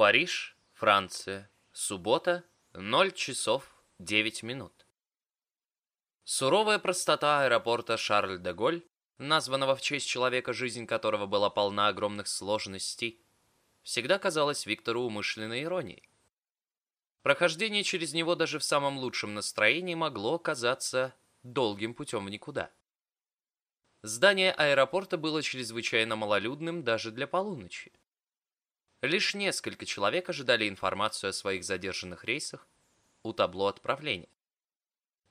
Париж, Франция. Суббота, 0 часов 9 минут. Суровая простота аэропорта Шарль-де-Голь, названного в честь человека, жизнь которого была полна огромных сложностей, всегда казалась Виктору умышленной иронией. Прохождение через него даже в самом лучшем настроении могло казаться долгим путем в никуда. Здание аэропорта было чрезвычайно малолюдным даже для полуночи. Лишь несколько человек ожидали информацию о своих задержанных рейсах у табло отправления.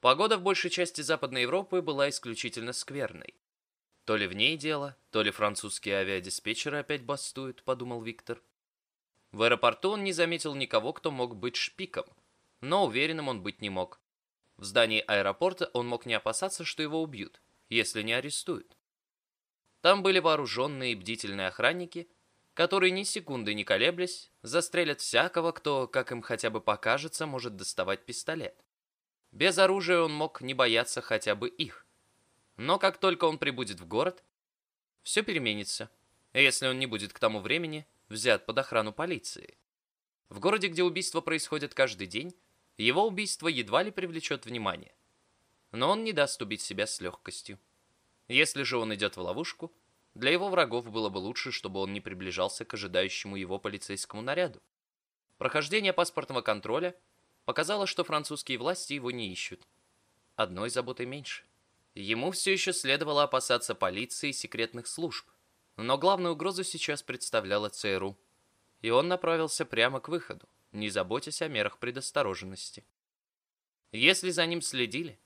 Погода в большей части Западной Европы была исключительно скверной. То ли в ней дело, то ли французские авиадиспетчеры опять бастуют, подумал Виктор. В аэропорту он не заметил никого, кто мог быть шпиком, но уверенным он быть не мог. В здании аэропорта он мог не опасаться, что его убьют, если не арестуют. Там были вооруженные бдительные охранники – которые ни секунды не колеблясь, застрелят всякого, кто, как им хотя бы покажется, может доставать пистолет. Без оружия он мог не бояться хотя бы их. Но как только он прибудет в город, все переменится, если он не будет к тому времени взят под охрану полиции. В городе, где убийства происходят каждый день, его убийство едва ли привлечет внимание. Но он не даст убить себя с легкостью. Если же он идет в ловушку, для его врагов было бы лучше, чтобы он не приближался к ожидающему его полицейскому наряду. Прохождение паспортного контроля показало, что французские власти его не ищут. Одной заботой меньше. Ему все еще следовало опасаться полиции и секретных служб, но главную угрозу сейчас представляла ЦРУ. И он направился прямо к выходу, не заботясь о мерах предосторожности. Если за ним следили,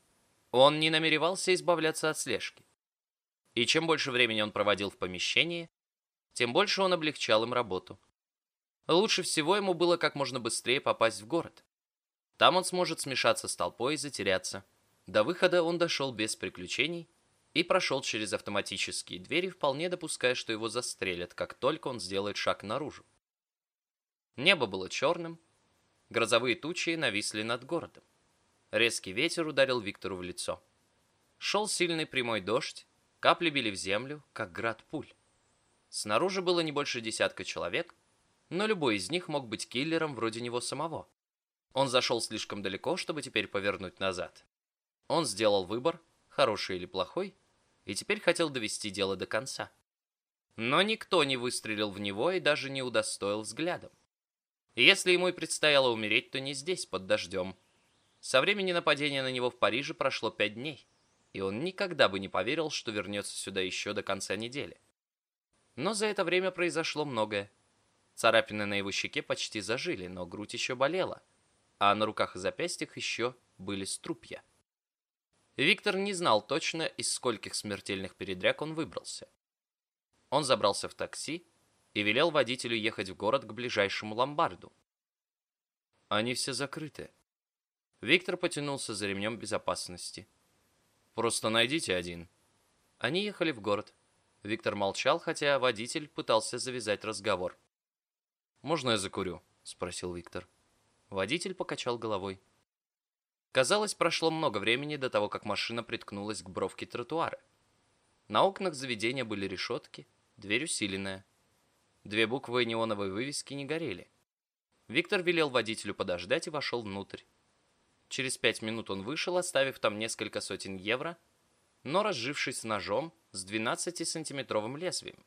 он не намеревался избавляться от слежки. И чем больше времени он проводил в помещении, тем больше он облегчал им работу. Лучше всего ему было как можно быстрее попасть в город. Там он сможет смешаться с толпой и затеряться. До выхода он дошел без приключений и прошел через автоматические двери, вполне допуская, что его застрелят, как только он сделает шаг наружу. Небо было черным, грозовые тучи нависли над городом. Резкий ветер ударил Виктору в лицо. Шел сильный прямой дождь, Капли били в землю, как град пуль. Снаружи было не больше десятка человек, но любой из них мог быть киллером вроде него самого. Он зашел слишком далеко, чтобы теперь повернуть назад. Он сделал выбор, хороший или плохой, и теперь хотел довести дело до конца. Но никто не выстрелил в него и даже не удостоил взглядом. если ему и предстояло умереть, то не здесь, под дождем. Со времени нападения на него в Париже прошло пять дней и он никогда бы не поверил, что вернется сюда еще до конца недели. Но за это время произошло многое. Царапины на его щеке почти зажили, но грудь еще болела, а на руках и запястьях еще были струпья. Виктор не знал точно, из скольких смертельных передряг он выбрался. Он забрался в такси и велел водителю ехать в город к ближайшему ломбарду. Они все закрыты. Виктор потянулся за ремнем безопасности. Просто найдите один». Они ехали в город. Виктор молчал, хотя водитель пытался завязать разговор. «Можно я закурю?» — спросил Виктор. Водитель покачал головой. Казалось, прошло много времени до того, как машина приткнулась к бровке тротуара. На окнах заведения были решетки, дверь усиленная. Две буквы неоновой вывески не горели. Виктор велел водителю подождать и вошел внутрь. Через пять минут он вышел, оставив там несколько сотен евро, но разжившись ножом с 12-сантиметровым лезвием,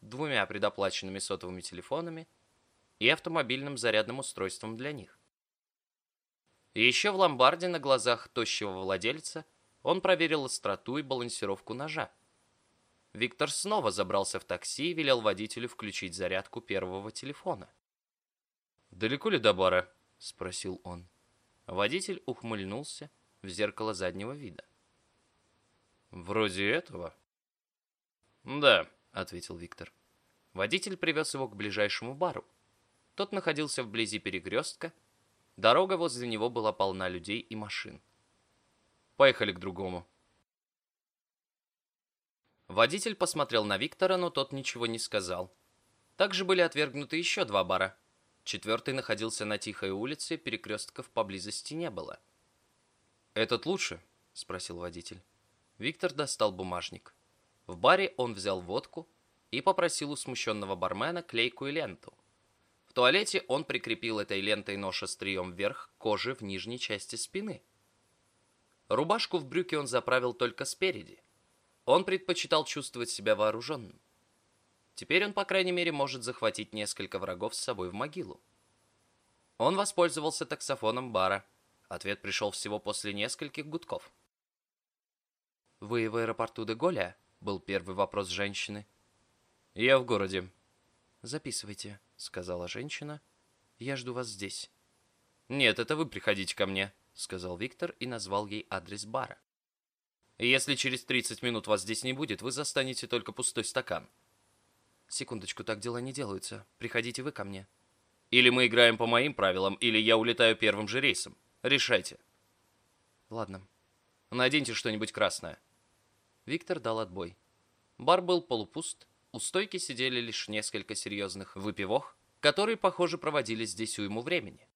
двумя предоплаченными сотовыми телефонами и автомобильным зарядным устройством для них. И еще в ломбарде на глазах тощего владельца он проверил остроту и балансировку ножа. Виктор снова забрался в такси и велел водителю включить зарядку первого телефона. «Далеко ли до бара?» — спросил он. Водитель ухмыльнулся в зеркало заднего вида. «Вроде этого?» «Да», — ответил Виктор. Водитель привез его к ближайшему бару. Тот находился вблизи перекрестка. Дорога возле него была полна людей и машин. «Поехали к другому». Водитель посмотрел на Виктора, но тот ничего не сказал. Также были отвергнуты еще два бара. Четвертый находился на тихой улице, перекрестков поблизости не было. «Этот лучше?» – спросил водитель. Виктор достал бумажник. В баре он взял водку и попросил у смущенного бармена клейкую ленту. В туалете он прикрепил этой лентой нож острием вверх к коже в нижней части спины. Рубашку в брюки он заправил только спереди. Он предпочитал чувствовать себя вооруженным. Теперь он, по крайней мере, может захватить несколько врагов с собой в могилу. Он воспользовался таксофоном бара. Ответ пришел всего после нескольких гудков. «Вы в аэропорту Деголя?» — был первый вопрос женщины. «Я в городе». «Записывайте», — сказала женщина. «Я жду вас здесь». «Нет, это вы приходите ко мне», — сказал Виктор и назвал ей адрес бара. «Если через 30 минут вас здесь не будет, вы застанете только пустой стакан». «Секундочку, так дела не делаются. Приходите вы ко мне». «Или мы играем по моим правилам, или я улетаю первым же рейсом. Решайте». «Ладно. Наденьте что-нибудь красное». Виктор дал отбой. Бар был полупуст, у стойки сидели лишь несколько серьезных выпивох, которые, похоже, проводили здесь уйму времени.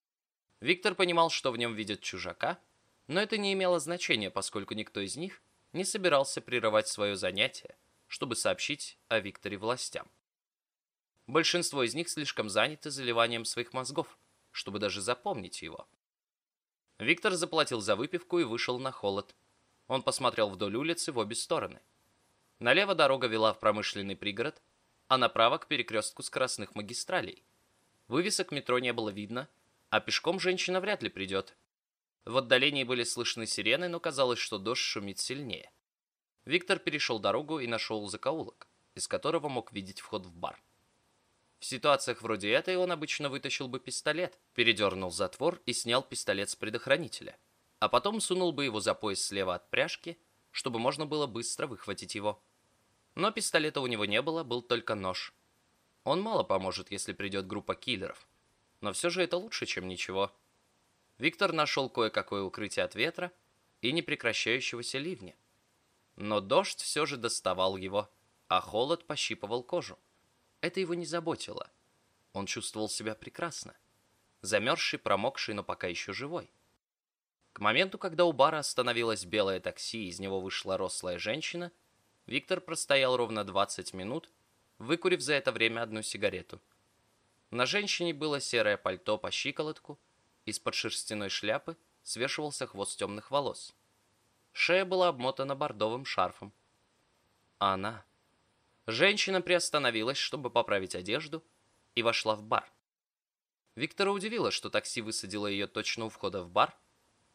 Виктор понимал, что в нем видят чужака, но это не имело значения, поскольку никто из них не собирался прерывать свое занятие, чтобы сообщить о Викторе властям. Большинство из них слишком заняты заливанием своих мозгов, чтобы даже запомнить его. Виктор заплатил за выпивку и вышел на холод. Он посмотрел вдоль улицы в обе стороны. Налево дорога вела в промышленный пригород, а направо к перекрестку скоростных магистралей. Вывесок метро не было видно, а пешком женщина вряд ли придет. В отдалении были слышны сирены, но казалось, что дождь шумит сильнее. Виктор перешел дорогу и нашел закоулок, из которого мог видеть вход в бар. В ситуациях вроде этой он обычно вытащил бы пистолет, передернул затвор и снял пистолет с предохранителя, а потом сунул бы его за пояс слева от пряжки, чтобы можно было быстро выхватить его. Но пистолета у него не было, был только нож. Он мало поможет, если придет группа киллеров. Но все же это лучше, чем ничего. Виктор нашел кое-какое укрытие от ветра и непрекращающегося ливня. Но дождь все же доставал его, а холод пощипывал кожу. Это его не заботило. Он чувствовал себя прекрасно. Замерзший, промокший, но пока еще живой. К моменту, когда у бара остановилось белое такси, из него вышла рослая женщина – Виктор простоял ровно 20 минут, выкурив за это время одну сигарету. На женщине было серое пальто по щиколотку, из-под шерстяной шляпы свешивался хвост темных волос. Шея была обмотана бордовым шарфом. А она... Женщина приостановилась, чтобы поправить одежду, и вошла в бар. Виктора удивило, что такси высадило ее точно у входа в бар,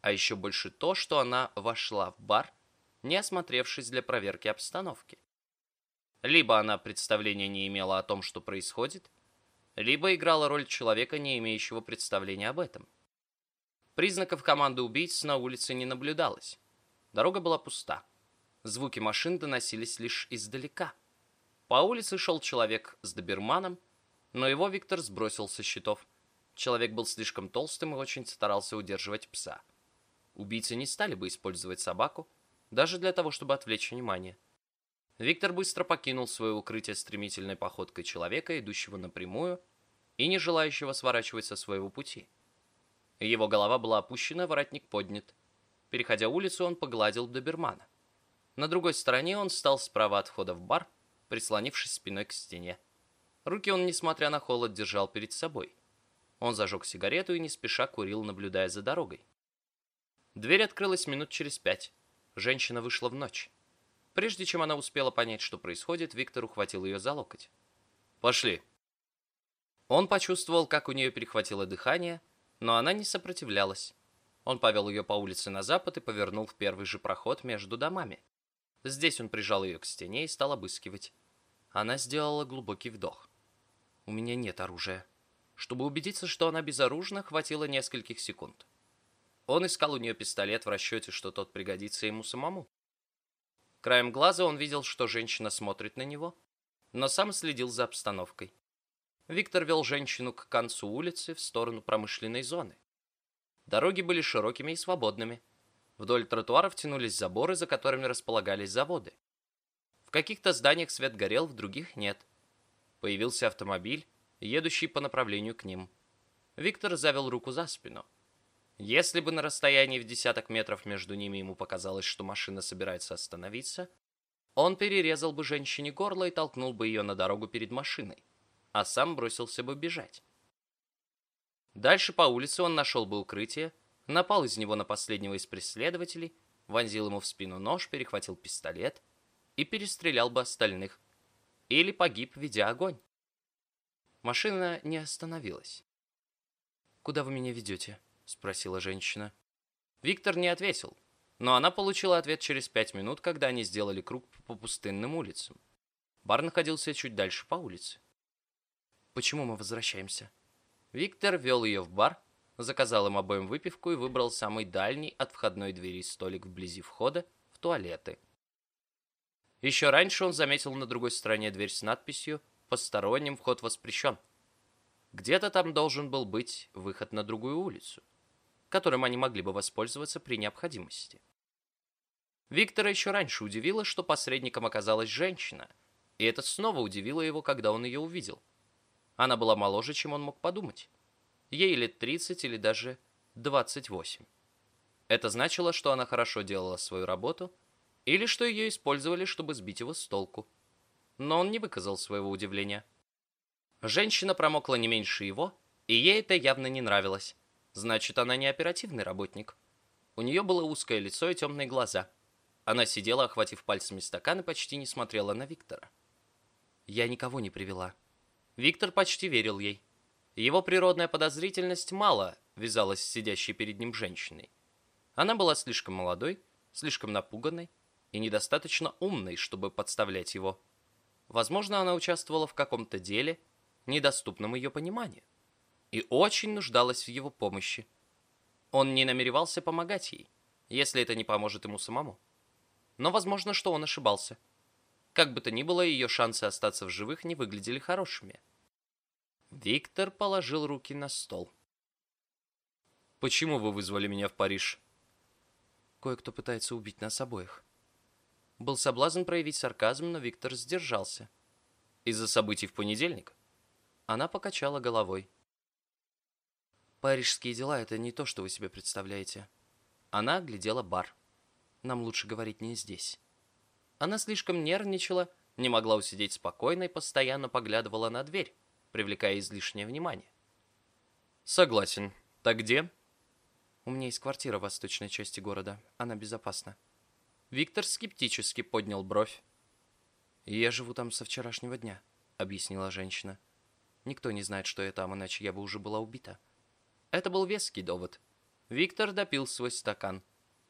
а еще больше то, что она вошла в бар – не осмотревшись для проверки обстановки. Либо она представления не имела о том, что происходит, либо играла роль человека, не имеющего представления об этом. Признаков команды убийц на улице не наблюдалось. Дорога была пуста. Звуки машин доносились лишь издалека. По улице шел человек с доберманом, но его Виктор сбросил со счетов. Человек был слишком толстым и очень старался удерживать пса. Убийцы не стали бы использовать собаку, даже для того, чтобы отвлечь внимание. Виктор быстро покинул свое укрытие стремительной походкой человека, идущего напрямую и не желающего сворачивать со своего пути. Его голова была опущена, воротник поднят. Переходя улицу, он погладил добермана. На другой стороне он стал справа от входа в бар, прислонившись спиной к стене. Руки он, несмотря на холод, держал перед собой. Он зажег сигарету и не спеша курил, наблюдая за дорогой. Дверь открылась минут через пять. Женщина вышла в ночь. Прежде чем она успела понять, что происходит, Виктор ухватил ее за локоть. «Пошли!» Он почувствовал, как у нее перехватило дыхание, но она не сопротивлялась. Он повел ее по улице на запад и повернул в первый же проход между домами. Здесь он прижал ее к стене и стал обыскивать. Она сделала глубокий вдох. «У меня нет оружия». Чтобы убедиться, что она безоружна, хватило нескольких секунд. Он искал у нее пистолет в расчете, что тот пригодится ему самому. Краем глаза он видел, что женщина смотрит на него, но сам следил за обстановкой. Виктор вел женщину к концу улицы в сторону промышленной зоны. Дороги были широкими и свободными. Вдоль тротуаров тянулись заборы, за которыми располагались заводы. В каких-то зданиях свет горел, в других нет. Появился автомобиль, едущий по направлению к ним. Виктор завел руку за спину. Если бы на расстоянии в десяток метров между ними ему показалось, что машина собирается остановиться, он перерезал бы женщине горло и толкнул бы ее на дорогу перед машиной, а сам бросился бы бежать. Дальше по улице он нашел бы укрытие, напал из него на последнего из преследователей, вонзил ему в спину нож, перехватил пистолет и перестрелял бы остальных. Или погиб, ведя огонь. Машина не остановилась. «Куда вы меня ведете?» — спросила женщина. Виктор не ответил, но она получила ответ через пять минут, когда они сделали круг по пустынным улицам. Бар находился чуть дальше по улице. «Почему мы возвращаемся?» Виктор вел ее в бар, заказал им обоим выпивку и выбрал самый дальний от входной двери столик вблизи входа в туалеты. Еще раньше он заметил на другой стороне дверь с надписью «Посторонним вход воспрещен». Где-то там должен был быть выход на другую улицу, которым они могли бы воспользоваться при необходимости. Виктора еще раньше удивило, что посредником оказалась женщина, и это снова удивило его, когда он ее увидел. Она была моложе, чем он мог подумать. Ей лет 30 или даже 28. Это значило, что она хорошо делала свою работу или что ее использовали, чтобы сбить его с толку. Но он не выказал своего удивления. Женщина промокла не меньше его, и ей это явно не нравилось. Значит, она не оперативный работник. У нее было узкое лицо и темные глаза. Она сидела, охватив пальцами стакан, и почти не смотрела на Виктора. «Я никого не привела». Виктор почти верил ей. Его природная подозрительность мало вязалась с сидящей перед ним женщиной. Она была слишком молодой, слишком напуганной и недостаточно умной, чтобы подставлять его. Возможно, она участвовала в каком-то деле, недоступном ее пониманию, и очень нуждалась в его помощи. Он не намеревался помогать ей, если это не поможет ему самому. Но возможно, что он ошибался. Как бы то ни было, ее шансы остаться в живых не выглядели хорошими. Виктор положил руки на стол. «Почему вы вызвали меня в Париж?» «Кое-кто пытается убить нас обоих». Был соблазн проявить сарказм, но Виктор сдержался. «Из-за событий в понедельник?» Она покачала головой. «Парижские дела — это не то, что вы себе представляете». Она глядела бар. «Нам лучше говорить не здесь». Она слишком нервничала, не могла усидеть спокойно и постоянно поглядывала на дверь привлекая излишнее внимание. Согласен. Так где? У меня есть квартира в восточной части города. Она безопасна. Виктор скептически поднял бровь. «Я живу там со вчерашнего дня», — объяснила женщина. «Никто не знает, что я там, иначе я бы уже была убита». Это был веский довод. Виктор допил свой стакан.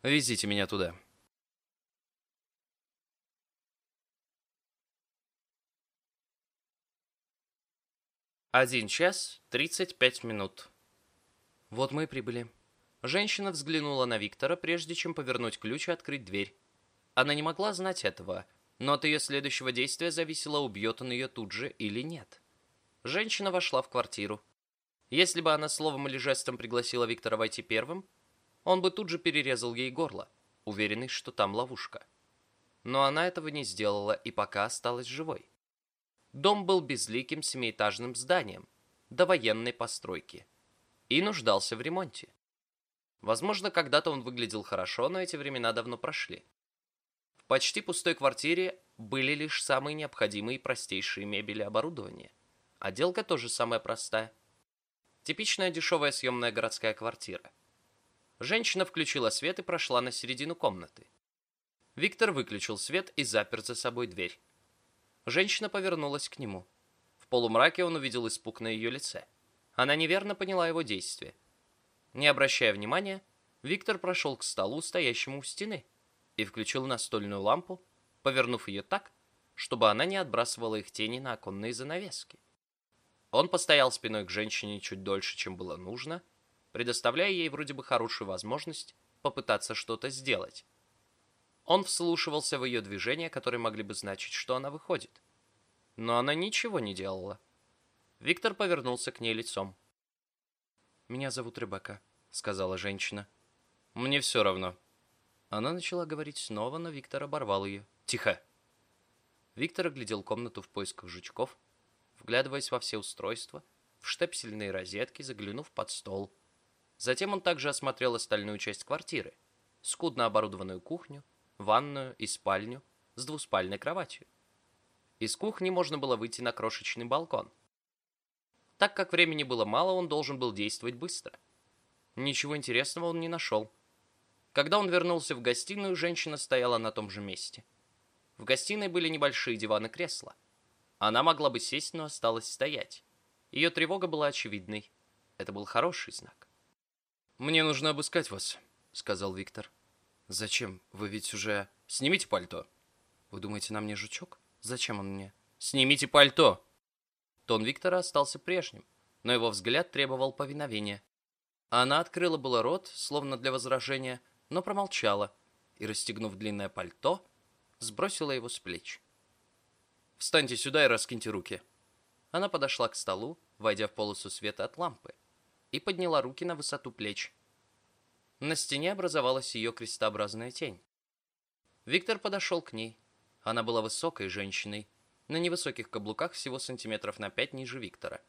«Везите меня туда», Один час тридцать пять минут. Вот мы и прибыли. Женщина взглянула на Виктора, прежде чем повернуть ключ и открыть дверь. Она не могла знать этого, но от ее следующего действия зависело, убьет он ее тут же или нет. Женщина вошла в квартиру. Если бы она словом или жестом пригласила Виктора войти первым, он бы тут же перерезал ей горло, уверенный, что там ловушка. Но она этого не сделала и пока осталась живой. Дом был безликим семиэтажным зданием, до военной постройки, и нуждался в ремонте. Возможно, когда-то он выглядел хорошо, но эти времена давно прошли. В почти пустой квартире были лишь самые необходимые и простейшие мебели и оборудование. Отделка тоже самая простая. Типичная дешевая съемная городская квартира. Женщина включила свет и прошла на середину комнаты. Виктор выключил свет и запер за собой дверь. Женщина повернулась к нему. В полумраке он увидел испуг на ее лице. Она неверно поняла его действия. Не обращая внимания, Виктор прошел к столу, стоящему у стены, и включил настольную лампу, повернув ее так, чтобы она не отбрасывала их тени на оконные занавески. Он постоял спиной к женщине чуть дольше, чем было нужно, предоставляя ей вроде бы хорошую возможность попытаться что-то сделать. Он вслушивался в ее движения, которые могли бы значить, что она выходит. Но она ничего не делала. Виктор повернулся к ней лицом. «Меня зовут Ребекка», — сказала женщина. «Мне все равно». Она начала говорить снова, но Виктор оборвал ее. «Тихо!» Виктор оглядел комнату в поисках жучков, вглядываясь во все устройства, в штепсельные розетки, заглянув под стол. Затем он также осмотрел остальную часть квартиры, скудно оборудованную кухню, ванную и спальню с двуспальной кроватью. Из кухни можно было выйти на крошечный балкон. Так как времени было мало, он должен был действовать быстро. Ничего интересного он не нашел. Когда он вернулся в гостиную, женщина стояла на том же месте. В гостиной были небольшие диваны кресла. Она могла бы сесть, но осталась стоять. Ее тревога была очевидной. Это был хороший знак. «Мне нужно обыскать вас», — сказал Виктор. «Зачем? Вы ведь уже...» «Снимите пальто». «Вы думаете, на мне жучок? Зачем он мне?» «Снимите пальто!» Тон Виктора остался прежним, но его взгляд требовал повиновения. Она открыла было рот, словно для возражения, но промолчала и, расстегнув длинное пальто, сбросила его с плеч. «Встаньте сюда и раскиньте руки». Она подошла к столу, войдя в полосу света от лампы, и подняла руки на высоту плеч. На стене образовалась ее крестообразная тень. Виктор подошел к ней. Она была высокой женщиной, на невысоких каблуках всего сантиметров на пять ниже Виктора.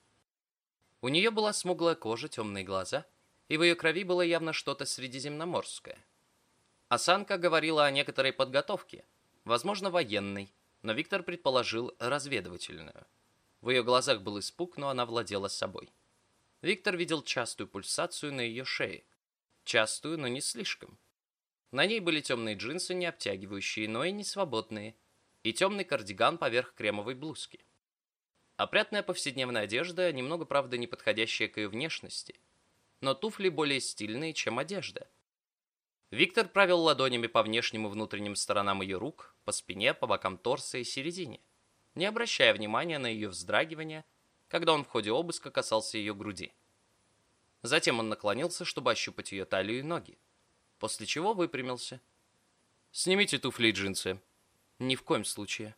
У нее была смуглая кожа, темные глаза, и в ее крови было явно что-то средиземноморское. Осанка говорила о некоторой подготовке, возможно, военной, но Виктор предположил разведывательную. В ее глазах был испуг, но она владела собой. Виктор видел частую пульсацию на ее шее. Частую, но не слишком. На ней были темные джинсы, не обтягивающие, но и не свободные, и темный кардиган поверх кремовой блузки. Опрятная повседневная одежда, немного, правда, не подходящая к ее внешности, но туфли более стильные, чем одежда. Виктор провел ладонями по внешним и внутренним сторонам ее рук, по спине, по бокам торса и середине, не обращая внимания на ее вздрагивание, когда он в ходе обыска касался ее груди. Затем он наклонился, чтобы ощупать ее талию и ноги, после чего выпрямился. «Снимите туфли и джинсы», ни в коем случае.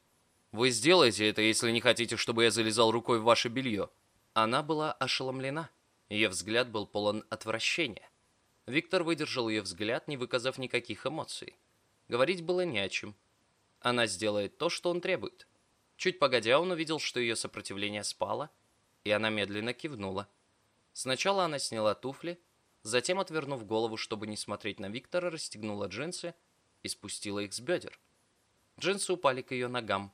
Вы сделаете это, если не хотите, чтобы я залезал рукой в ваше белье. Она была ошеломлена. Ее взгляд был полон отвращения. Виктор выдержал ее взгляд, не выказав никаких эмоций. Говорить было не о чем. Она сделает то, что он требует. Чуть погодя, он увидел, что ее сопротивление спало, и она медленно кивнула. Сначала она сняла туфли, затем, отвернув голову, чтобы не смотреть на Виктора, расстегнула джинсы и спустила их с бедер. Джинсы упали к ее ногам.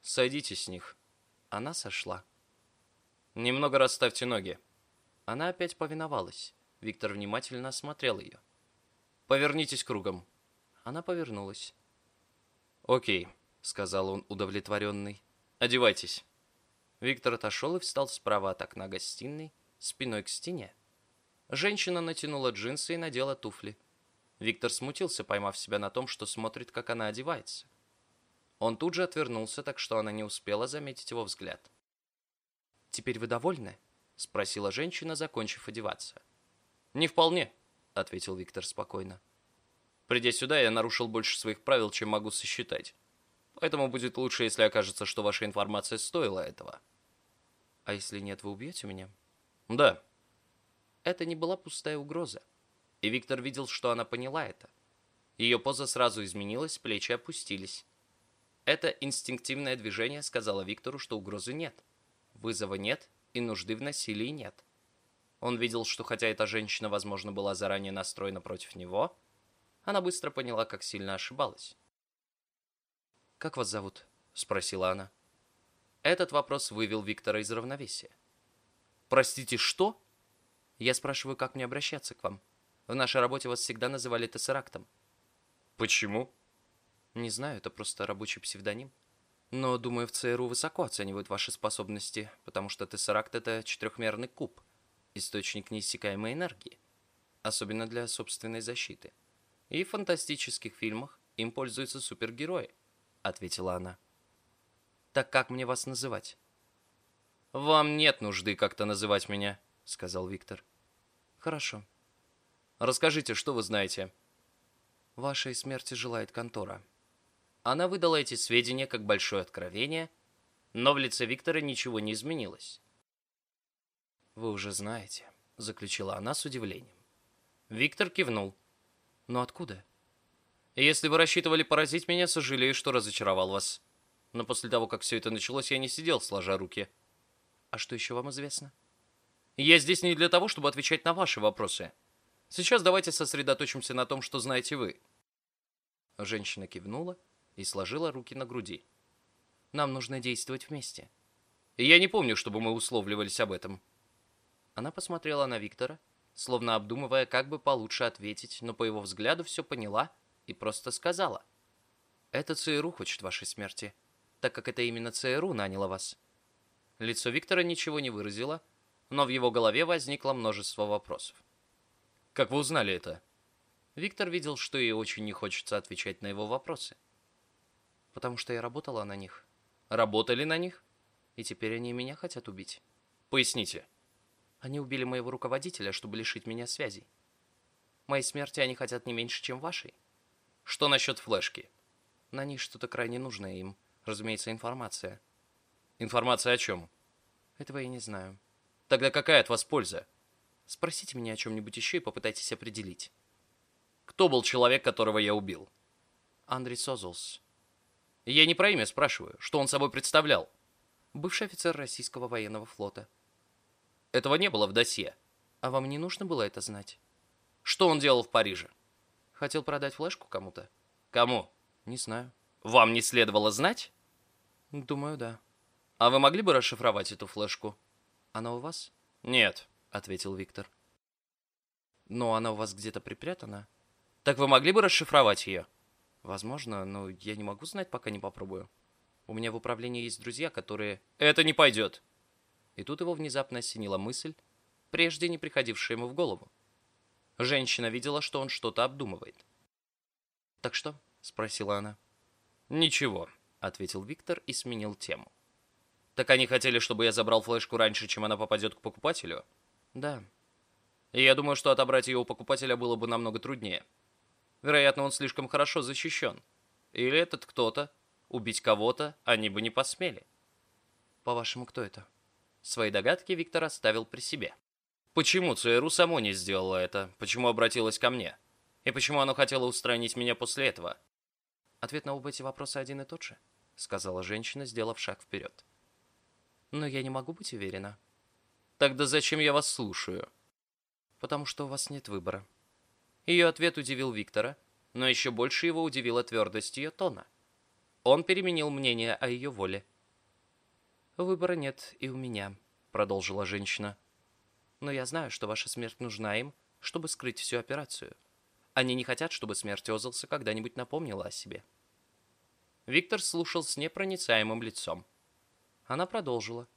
«Сойдите с них». Она сошла. «Немного расставьте ноги». Она опять повиновалась. Виктор внимательно осмотрел ее. «Повернитесь кругом». Она повернулась. «Окей», — сказал он удовлетворенный. «Одевайтесь». Виктор отошел и встал справа от окна гостиной, спиной к стене. Женщина натянула джинсы и надела туфли. Виктор смутился, поймав себя на том, что смотрит, как она одевается. Он тут же отвернулся, так что она не успела заметить его взгляд. «Теперь вы довольны?» — спросила женщина, закончив одеваться. «Не вполне», — ответил Виктор спокойно. «Придя сюда, я нарушил больше своих правил, чем могу сосчитать. Поэтому будет лучше, если окажется, что ваша информация стоила этого». «А если нет, вы убьете меня?» «Да». Это не была пустая угроза и Виктор видел, что она поняла это. Ее поза сразу изменилась, плечи опустились. Это инстинктивное движение сказала Виктору, что угрозы нет, вызова нет и нужды в насилии нет. Он видел, что хотя эта женщина, возможно, была заранее настроена против него, она быстро поняла, как сильно ошибалась. «Как вас зовут?» — спросила она. Этот вопрос вывел Виктора из равновесия. «Простите, что?» «Я спрашиваю, как мне обращаться к вам?» В нашей работе вас всегда называли тессерактом. Почему? Не знаю, это просто рабочий псевдоним. Но, думаю, в ЦРУ высоко оценивают ваши способности, потому что тессеракт — это четырехмерный куб, источник неиссякаемой энергии, особенно для собственной защиты. И в фантастических фильмах им пользуются супергерои, — ответила она. Так как мне вас называть? «Вам нет нужды как-то называть меня», — сказал Виктор. «Хорошо», Расскажите, что вы знаете?» «Вашей смерти желает контора». Она выдала эти сведения как большое откровение, но в лице Виктора ничего не изменилось. «Вы уже знаете», — заключила она с удивлением. Виктор кивнул. «Но откуда?» «Если вы рассчитывали поразить меня, сожалею, что разочаровал вас. Но после того, как все это началось, я не сидел, сложа руки». «А что еще вам известно?» «Я здесь не для того, чтобы отвечать на ваши вопросы», Сейчас давайте сосредоточимся на том, что знаете вы». Женщина кивнула и сложила руки на груди. «Нам нужно действовать вместе». Я не помню, чтобы мы условливались об этом. Она посмотрела на Виктора, словно обдумывая, как бы получше ответить, но по его взгляду все поняла и просто сказала. «Это ЦРУ хочет вашей смерти, так как это именно ЦРУ наняло вас». Лицо Виктора ничего не выразило, но в его голове возникло множество вопросов. «Как вы узнали это?» Виктор видел, что ей очень не хочется отвечать на его вопросы. «Потому что я работала на них». «Работали на них?» «И теперь они меня хотят убить». «Поясните». Они убили моего руководителя, чтобы лишить меня связей. Моей смерти они хотят не меньше, чем вашей. Что насчет флешки? На ней что-то крайне нужное им. Разумеется, информация. Информация о чем? Этого я не знаю. Тогда какая от вас польза? Спросите меня о чем-нибудь еще и попытайтесь определить. Кто был человек, которого я убил? Андрей Созулс. Я не про имя спрашиваю. Что он собой представлял? Бывший офицер российского военного флота. Этого не было в досье. А вам не нужно было это знать? Что он делал в Париже? Хотел продать флешку кому-то. Кому? Не знаю. Вам не следовало знать? Думаю, да. А вы могли бы расшифровать эту флешку? Она у вас? Нет, ответил Виктор. Но она у вас где-то припрятана. Так вы могли бы расшифровать ее? Возможно, но я не могу знать, пока не попробую. У меня в управлении есть друзья, которые... Это не пойдет. И тут его внезапно осенила мысль, прежде не приходившая ему в голову. Женщина видела, что он что-то обдумывает. «Так что?» — спросила она. «Ничего», — ответил Виктор и сменил тему. «Так они хотели, чтобы я забрал флешку раньше, чем она попадет к покупателю?» «Да». И я думаю, что отобрать ее у покупателя было бы намного труднее. Вероятно, он слишком хорошо защищен. Или этот кто-то, убить кого-то, они бы не посмели. По-вашему, кто это? Свои догадки Виктор оставил при себе. Почему ЦРУ само не сделало это? Почему обратилась ко мне? И почему оно хотело устранить меня после этого? Ответ на оба эти вопросы один и тот же, сказала женщина, сделав шаг вперед. Но я не могу быть уверена. Тогда зачем я вас слушаю? Потому что у вас нет выбора. Ее ответ удивил Виктора, но еще больше его удивила твердость ее тона. Он переменил мнение о ее воле. «Выбора нет и у меня», — продолжила женщина. «Но я знаю, что ваша смерть нужна им, чтобы скрыть всю операцию. Они не хотят, чтобы смерть Озелса когда-нибудь напомнила о себе». Виктор слушал с непроницаемым лицом. Она продолжила.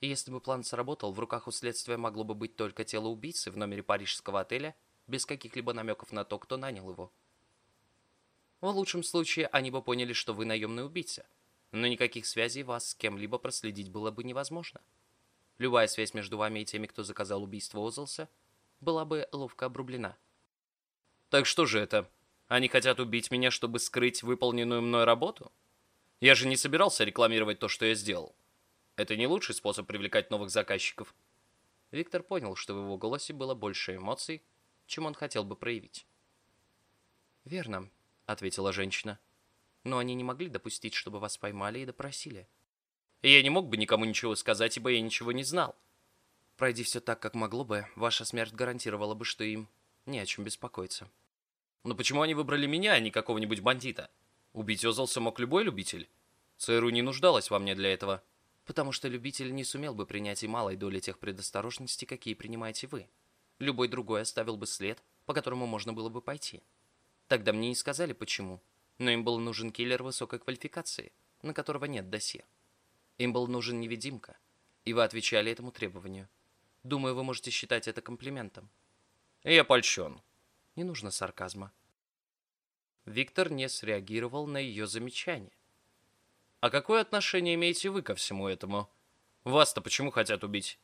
если бы план сработал, в руках у следствия могло бы быть только тело убийцы в номере парижского отеля, без каких-либо намеков на то, кто нанял его. В лучшем случае они бы поняли, что вы наемный убийца — но никаких связей вас с кем-либо проследить было бы невозможно. Любая связь между вами и теми, кто заказал убийство Озелса, была бы ловко обрублена. Так что же это? Они хотят убить меня, чтобы скрыть выполненную мной работу? Я же не собирался рекламировать то, что я сделал. Это не лучший способ привлекать новых заказчиков. Виктор понял, что в его голосе было больше эмоций, чем он хотел бы проявить. «Верно», — ответила женщина но они не могли допустить, чтобы вас поймали и допросили. Я не мог бы никому ничего сказать, ибо я ничего не знал. Пройди все так, как могло бы, ваша смерть гарантировала бы, что им не о чем беспокоиться. Но почему они выбрали меня, а не какого-нибудь бандита? Убить Озолса мог любой любитель. ЦРУ не нуждалась во мне для этого. Потому что любитель не сумел бы принять и малой доли тех предосторожностей, какие принимаете вы. Любой другой оставил бы след, по которому можно было бы пойти. Тогда мне не сказали, почему но им был нужен киллер высокой квалификации, на которого нет досье. Им был нужен невидимка, и вы отвечали этому требованию. Думаю, вы можете считать это комплиментом. Я польщен. Не нужно сарказма. Виктор не среагировал на ее замечание. А какое отношение имеете вы ко всему этому? Вас-то почему хотят убить?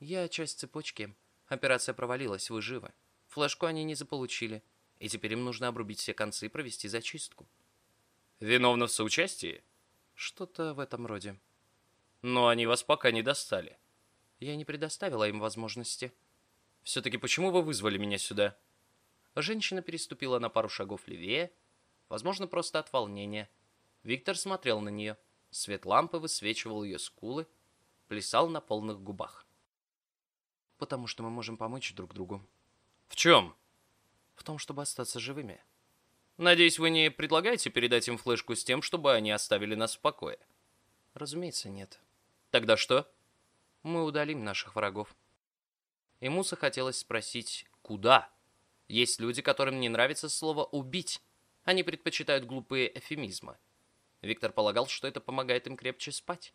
Я часть цепочки. Операция провалилась, вы живы. Флешку они не заполучили и теперь им нужно обрубить все концы и провести зачистку. Виновны в соучастии? Что-то в этом роде. Но они вас пока не достали. Я не предоставила им возможности. Все-таки почему вы вызвали меня сюда? Женщина переступила на пару шагов левее, возможно, просто от волнения. Виктор смотрел на нее. Свет лампы высвечивал ее скулы, плясал на полных губах. «Потому что мы можем помочь друг другу». «В чем?» в том, чтобы остаться живыми. Надеюсь, вы не предлагаете передать им флешку с тем, чтобы они оставили нас в покое? Разумеется, нет. Тогда что? Мы удалим наших врагов. Ему захотелось спросить «Куда?». Есть люди, которым не нравится слово «убить». Они предпочитают глупые эфемизмы. Виктор полагал, что это помогает им крепче спать.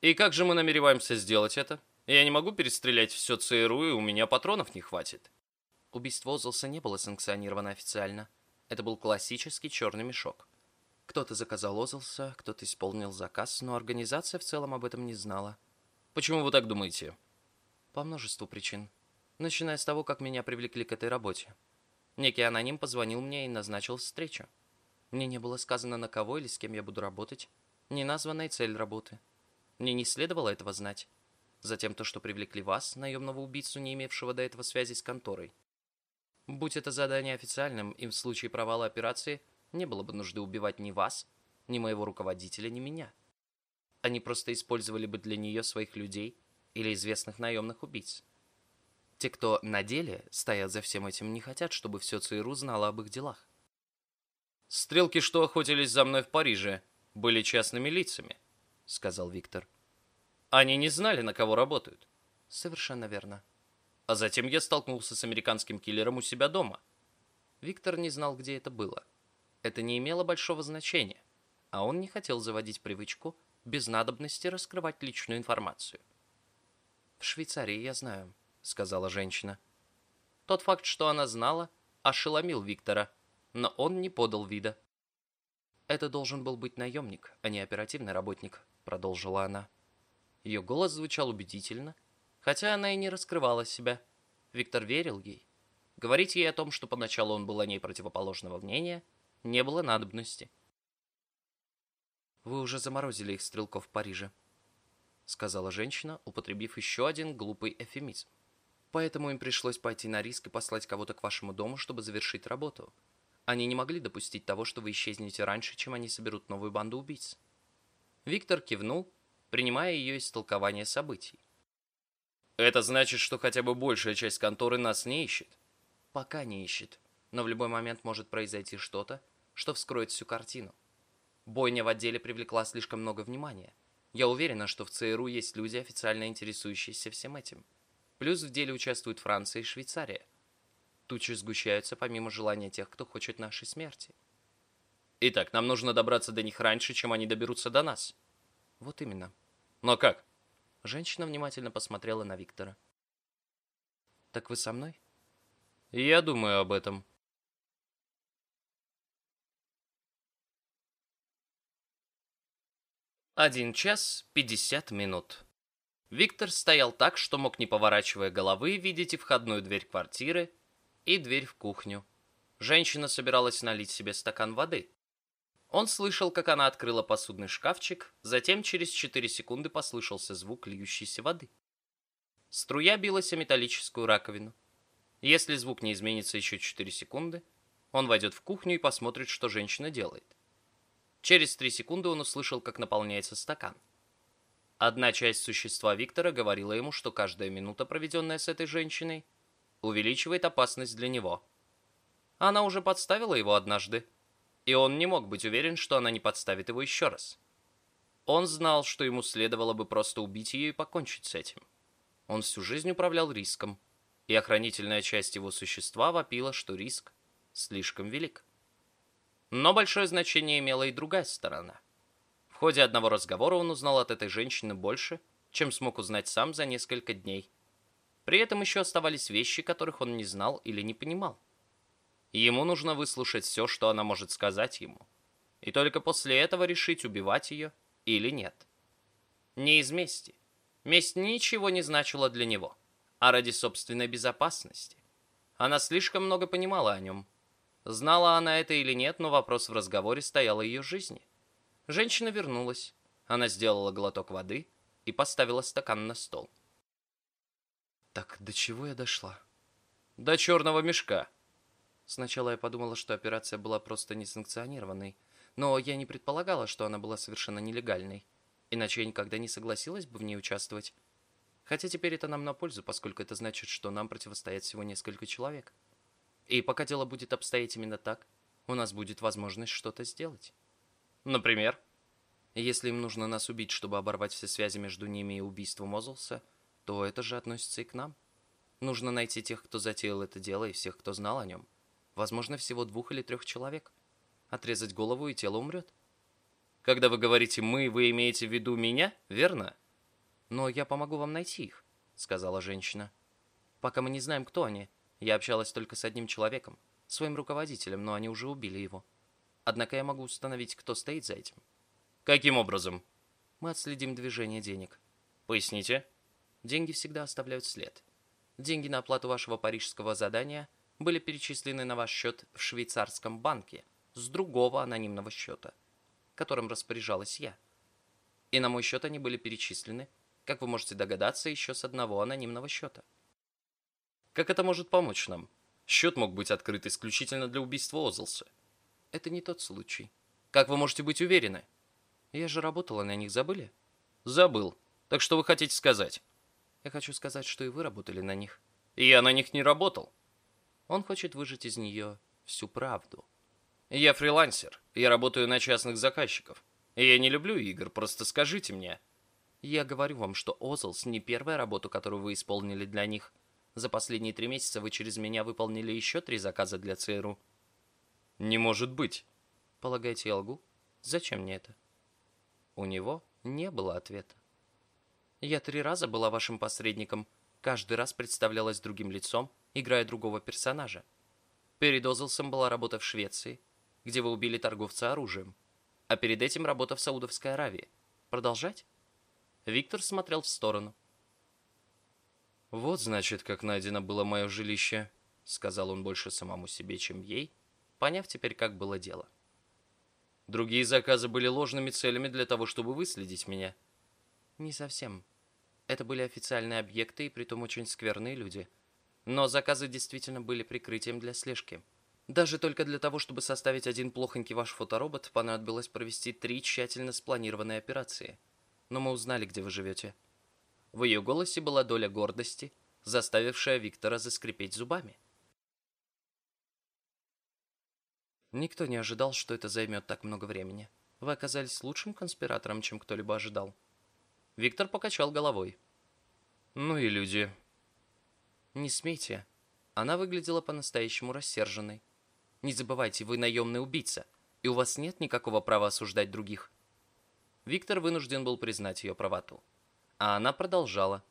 «И как же мы намереваемся сделать это? Я не могу перестрелять все ЦРУ, и у меня патронов не хватит». Убийство Озлса не было санкционировано официально. Это был классический черный мешок. Кто-то заказал Озлса, кто-то исполнил заказ, но организация в целом об этом не знала. «Почему вы так думаете?» По множеству причин. Начиная с того, как меня привлекли к этой работе. Некий аноним позвонил мне и назначил встречу. Мне не было сказано, на кого или с кем я буду работать, не названная цель работы. Мне не следовало этого знать. Затем то, что привлекли вас, наемного убийцу, не имевшего до этого связи с конторой. Будь это задание официальным, им в случае провала операции не было бы нужды убивать ни вас, ни моего руководителя, ни меня. Они просто использовали бы для нее своих людей или известных наемных убийц. Те, кто на деле стоят за всем этим, не хотят, чтобы все ЦРУ знало об их делах. «Стрелки, что охотились за мной в Париже, были частными лицами», — сказал Виктор. «Они не знали, на кого работают». «Совершенно верно». А затем я столкнулся с американским киллером у себя дома. Виктор не знал, где это было. Это не имело большого значения, а он не хотел заводить привычку без надобности раскрывать личную информацию. «В Швейцарии я знаю», — сказала женщина. Тот факт, что она знала, ошеломил Виктора, но он не подал вида. «Это должен был быть наемник, а не оперативный работник», — продолжила она. Ее голос звучал убедительно, хотя она и не раскрывала себя. Виктор верил ей. Говорить ей о том, что поначалу он был о ней противоположного мнения, не было надобности. «Вы уже заморозили их стрелков в Париже», сказала женщина, употребив еще один глупый эфемизм. Поэтому им пришлось пойти на риск и послать кого-то к вашему дому, чтобы завершить работу. Они не могли допустить того, что вы исчезнете раньше, чем они соберут новую банду убийц. Виктор кивнул, принимая ее истолкование событий. «Это значит, что хотя бы большая часть конторы нас не ищет?» «Пока не ищет, но в любой момент может произойти что-то, что вскроет всю картину. Бойня в отделе привлекла слишком много внимания. Я уверена, что в ЦРУ есть люди, официально интересующиеся всем этим. Плюс в деле участвуют Франция и Швейцария. Тучи сгущаются помимо желания тех, кто хочет нашей смерти. Итак, нам нужно добраться до них раньше, чем они доберутся до нас. Вот именно. Но как? Женщина внимательно посмотрела на Виктора. Так вы со мной? Я думаю об этом. Один час пятьдесят минут. Виктор стоял так, что мог, не поворачивая головы, видеть и входную дверь квартиры, и дверь в кухню. Женщина собиралась налить себе стакан воды. Он слышал, как она открыла посудный шкафчик, затем через четыре секунды послышался звук льющейся воды. Струя билась о металлическую раковину. Если звук не изменится еще четыре секунды, он войдет в кухню и посмотрит, что женщина делает. Через три секунды он услышал, как наполняется стакан. Одна часть существа Виктора говорила ему, что каждая минута, проведенная с этой женщиной, увеличивает опасность для него. Она уже подставила его однажды, и он не мог быть уверен, что она не подставит его еще раз. Он знал, что ему следовало бы просто убить ее и покончить с этим. Он всю жизнь управлял риском, и охранительная часть его существа вопила, что риск слишком велик. Но большое значение имела и другая сторона. В ходе одного разговора он узнал от этой женщины больше, чем смог узнать сам за несколько дней. При этом еще оставались вещи, которых он не знал или не понимал. ему нужно выслушать все, что она может сказать ему. И только после этого решить, убивать ее или нет. Не из мести. Месть ничего не значила для него, а ради собственной безопасности. Она слишком много понимала о нем, Знала она это или нет, но вопрос в разговоре стоял о ее жизни. Женщина вернулась. Она сделала глоток воды и поставила стакан на стол. Так, до чего я дошла? До черного мешка. Сначала я подумала, что операция была просто несанкционированной, но я не предполагала, что она была совершенно нелегальной. Иначе я никогда не согласилась бы в ней участвовать. Хотя теперь это нам на пользу, поскольку это значит, что нам противостоят всего несколько человек. И пока дело будет обстоять именно так, у нас будет возможность что-то сделать. Например, Если им нужно нас убить, чтобы оборвать все связи между ними и убийством Озлса, то это же относится и к нам. Нужно найти тех, кто затеял это дело, и всех, кто знал о нем. Возможно, всего двух или трех человек. Отрезать голову, и тело умрет. Когда вы говорите «мы», вы имеете в виду меня, верно? Но я помогу вам найти их, сказала женщина. Пока мы не знаем, кто они. Я общалась только с одним человеком, своим руководителем, но они уже убили его. Однако я могу установить, кто стоит за этим. Каким образом? Мы отследим движение денег. Поясните. Деньги всегда оставляют след. Деньги на оплату вашего парижского задания были перечислены на ваш счет в швейцарском банке с другого анонимного счета, которым распоряжалась я. И на мой счет они были перечислены, как вы можете догадаться, еще с одного анонимного счета. Как это может помочь нам? Счет мог быть открыт исключительно для убийства Озлса. Это не тот случай. Как вы можете быть уверены? Я же работала на них, забыли? Забыл. Так что вы хотите сказать? Я хочу сказать, что и вы работали на них. Я на них не работал. Он хочет выжать из нее всю правду. Я фрилансер. Я работаю на частных заказчиков. Я не люблю игр, просто скажите мне. Я говорю вам, что Озлс не первая работа, которую вы исполнили для них. За последние три месяца вы через меня выполнили еще три заказа для ЦРУ. Не может быть. Полагаете, я лгу? Зачем мне это? У него не было ответа. Я три раза была вашим посредником, каждый раз представлялась другим лицом, играя другого персонажа. Перед Озлсом была работа в Швеции, где вы убили торговца оружием, а перед этим работа в Саудовской Аравии. Продолжать? Виктор смотрел в сторону. «Вот, значит, как найдено было мое жилище», — сказал он больше самому себе, чем ей, поняв теперь, как было дело. «Другие заказы были ложными целями для того, чтобы выследить меня». Не совсем. Это были официальные объекты и притом очень скверные люди. Но заказы действительно были прикрытием для слежки. Даже только для того, чтобы составить один плохонький ваш фоторобот, понадобилось провести три тщательно спланированные операции. Но мы узнали, где вы живете. В ее голосе была доля гордости, заставившая Виктора заскрипеть зубами. Никто не ожидал, что это займет так много времени. Вы оказались лучшим конспиратором, чем кто-либо ожидал. Виктор покачал головой. «Ну и люди». «Не смейте». Она выглядела по-настоящему рассерженной. «Не забывайте, вы наемный убийца, и у вас нет никакого права осуждать других». Виктор вынужден был признать ее правоту. А она продолжала.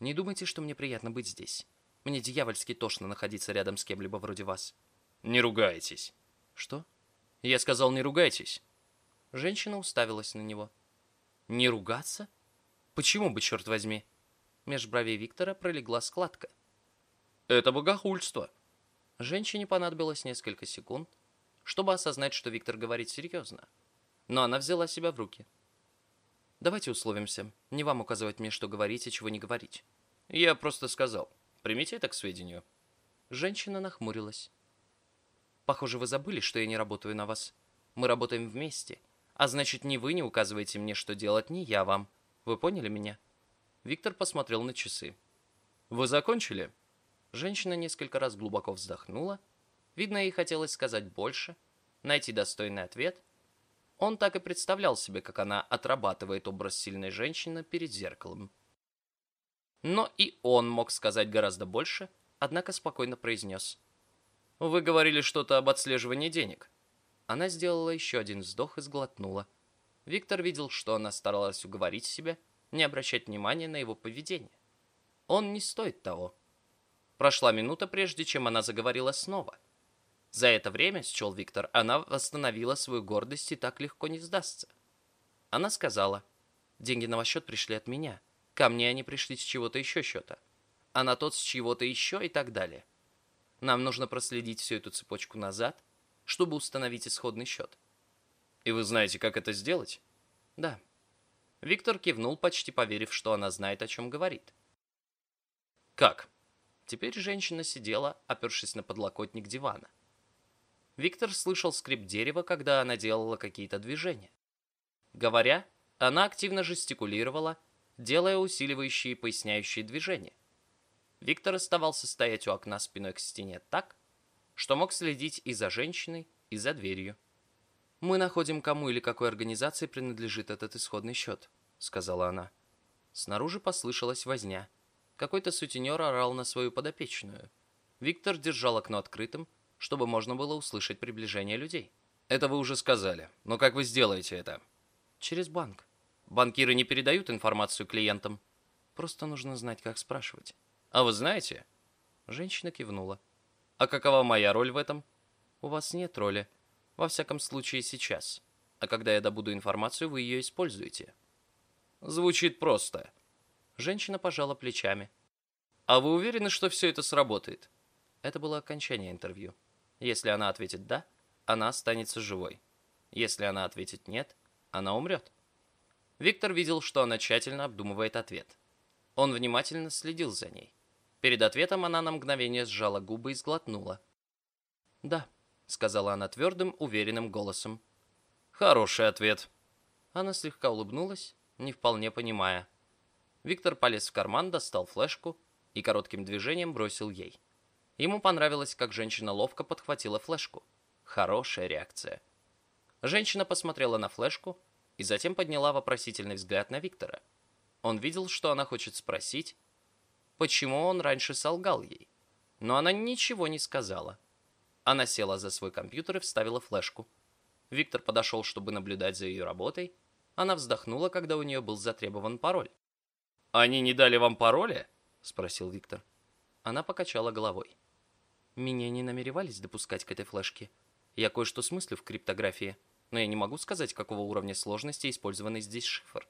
«Не думайте, что мне приятно быть здесь. Мне дьявольски тошно находиться рядом с кем-либо вроде вас». «Не ругайтесь». «Что?» «Я сказал, не ругайтесь». Женщина уставилась на него. «Не ругаться?» Почему бы, черт возьми? Меж бровей Виктора пролегла складка. Это богохульство. Женщине понадобилось несколько секунд, чтобы осознать, что Виктор говорит серьезно. Но она взяла себя в руки. Давайте условимся. Не вам указывать мне, что говорить и чего не говорить. Я просто сказал. Примите это к сведению. Женщина нахмурилась. Похоже, вы забыли, что я не работаю на вас. Мы работаем вместе. А значит, ни вы не указываете мне, что делать, ни я вам. Вы поняли меня?» Виктор посмотрел на часы. «Вы закончили?» Женщина несколько раз глубоко вздохнула. Видно, ей хотелось сказать больше, найти достойный ответ. Он так и представлял себе, как она отрабатывает образ сильной женщины перед зеркалом. Но и он мог сказать гораздо больше, однако спокойно произнес. «Вы говорили что-то об отслеживании денег». Она сделала еще один вздох и сглотнула. Виктор видел, что она старалась уговорить себя, не обращать внимания на его поведение. Он не стоит того. Прошла минута, прежде чем она заговорила снова. За это время, счел Виктор, она восстановила свою гордость и так легко не сдастся. Она сказала, деньги на ваш счет пришли от меня. Ко мне они пришли с чего-то еще счета. А на тот с чего-то еще и так далее. Нам нужно проследить всю эту цепочку назад, чтобы установить исходный счет. И вы знаете, как это сделать? Да. Виктор кивнул, почти поверив, что она знает, о чем говорит. Как? Теперь женщина сидела, опершись на подлокотник дивана. Виктор слышал скрип дерева, когда она делала какие-то движения. Говоря, она активно жестикулировала, делая усиливающие и поясняющие движения. Виктор оставался стоять у окна спиной к стене так, что мог следить и за женщиной, и за дверью. «Мы находим, кому или какой организации принадлежит этот исходный счет», — сказала она. Снаружи послышалась возня. Какой-то сутенер орал на свою подопечную. Виктор держал окно открытым, чтобы можно было услышать приближение людей. «Это вы уже сказали. Но как вы сделаете это?» «Через банк. Банкиры не передают информацию клиентам. Просто нужно знать, как спрашивать». «А вы знаете?» Женщина кивнула. «А какова моя роль в этом?» «У вас нет роли. Во всяком случае, сейчас. А когда я добуду информацию, вы ее используете». «Звучит просто». Женщина пожала плечами. «А вы уверены, что все это сработает?» Это было окончание интервью. Если она ответит «да», она останется живой. Если она ответит «нет», она умрет. Виктор видел, что она тщательно обдумывает ответ. Он внимательно следил за ней. Перед ответом она на мгновение сжала губы и сглотнула. «Да», — сказала она твердым, уверенным голосом. «Хороший ответ». Она слегка улыбнулась, не вполне понимая. Виктор полез в карман, достал флешку и коротким движением бросил ей. Ему понравилось, как женщина ловко подхватила флешку. Хорошая реакция. Женщина посмотрела на флешку и затем подняла вопросительный взгляд на Виктора. Он видел, что она хочет спросить, почему он раньше солгал ей. Но она ничего не сказала. Она села за свой компьютер и вставила флешку. Виктор подошел, чтобы наблюдать за ее работой. Она вздохнула, когда у нее был затребован пароль. «Они не дали вам пароля?» — спросил Виктор. Она покачала головой. «Меня не намеревались допускать к этой флешке. Я кое-что смыслю в криптографии, но я не могу сказать, какого уровня сложности использованный здесь шифр.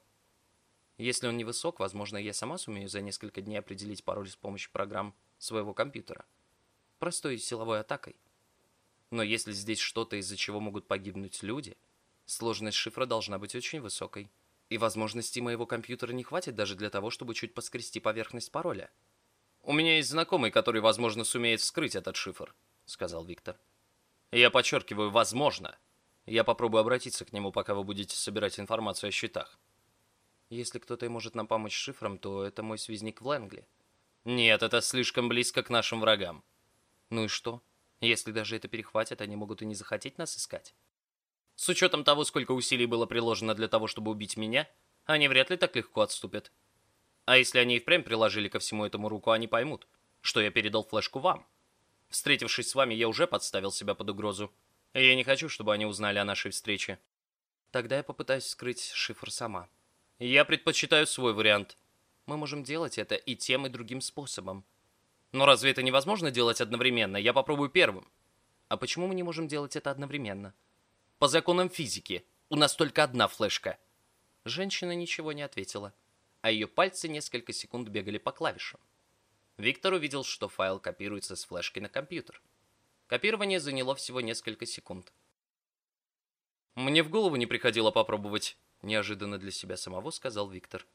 Если он невысок, возможно, я сама сумею за несколько дней определить пароль с помощью программ своего компьютера. Простой силовой атакой. Но если здесь что-то, из-за чего могут погибнуть люди, сложность шифра должна быть очень высокой. И возможностей моего компьютера не хватит даже для того, чтобы чуть поскрести поверхность пароля. «У меня есть знакомый, который, возможно, сумеет вскрыть этот шифр», — сказал Виктор. «Я подчеркиваю, возможно. Я попробую обратиться к нему, пока вы будете собирать информацию о счетах». «Если кто-то и может нам помочь шифром, то это мой связник в Лэнгли». «Нет, это слишком близко к нашим врагам». «Ну и что? Если даже это перехватят, они могут и не захотеть нас искать». С учетом того, сколько усилий было приложено для того, чтобы убить меня, они вряд ли так легко отступят. А если они и впрямь приложили ко всему этому руку, они поймут, что я передал флешку вам. Встретившись с вами, я уже подставил себя под угрозу. И я не хочу, чтобы они узнали о нашей встрече. Тогда я попытаюсь скрыть шифр сама. Я предпочитаю свой вариант. Мы можем делать это и тем, и другим способом. Но разве это невозможно делать одновременно? Я попробую первым. А почему мы не можем делать это одновременно? По законам физики. У нас только одна флешка. Женщина ничего не ответила, а ее пальцы несколько секунд бегали по клавишам. Виктор увидел, что файл копируется с флешкой на компьютер. Копирование заняло всего несколько секунд. «Мне в голову не приходило попробовать», — неожиданно для себя самого сказал Виктор.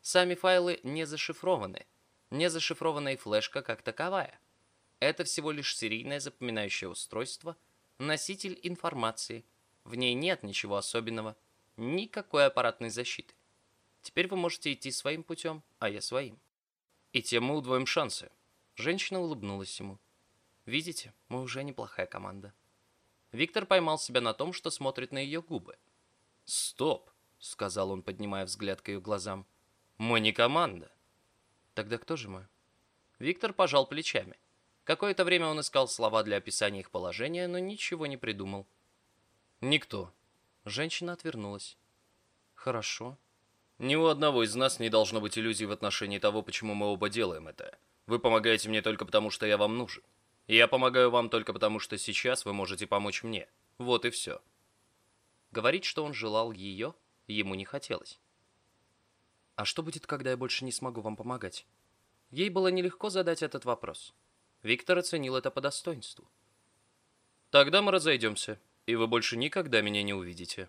«Сами файлы не зашифрованы. Не зашифрованная флешка как таковая. Это всего лишь серийное запоминающее устройство, носитель информации, в ней нет ничего особенного, никакой аппаратной защиты. Теперь вы можете идти своим путем, а я своим. И тем мы удвоим шансы. Женщина улыбнулась ему. Видите, мы уже неплохая команда. Виктор поймал себя на том, что смотрит на ее губы. «Стоп!» — сказал он, поднимая взгляд к ее глазам. «Мы не команда». «Тогда кто же мы?» Виктор пожал плечами. Какое-то время он искал слова для описания их положения, но ничего не придумал. Никто. Женщина отвернулась. Хорошо. Ни у одного из нас не должно быть иллюзий в отношении того, почему мы оба делаем это. Вы помогаете мне только потому, что я вам нужен. И я помогаю вам только потому, что сейчас вы можете помочь мне. Вот и все. Говорить, что он желал ее, ему не хотелось. А что будет, когда я больше не смогу вам помогать? Ей было нелегко задать этот вопрос. Виктор оценил это по достоинству. Тогда мы разойдемся и вы больше никогда меня не увидите.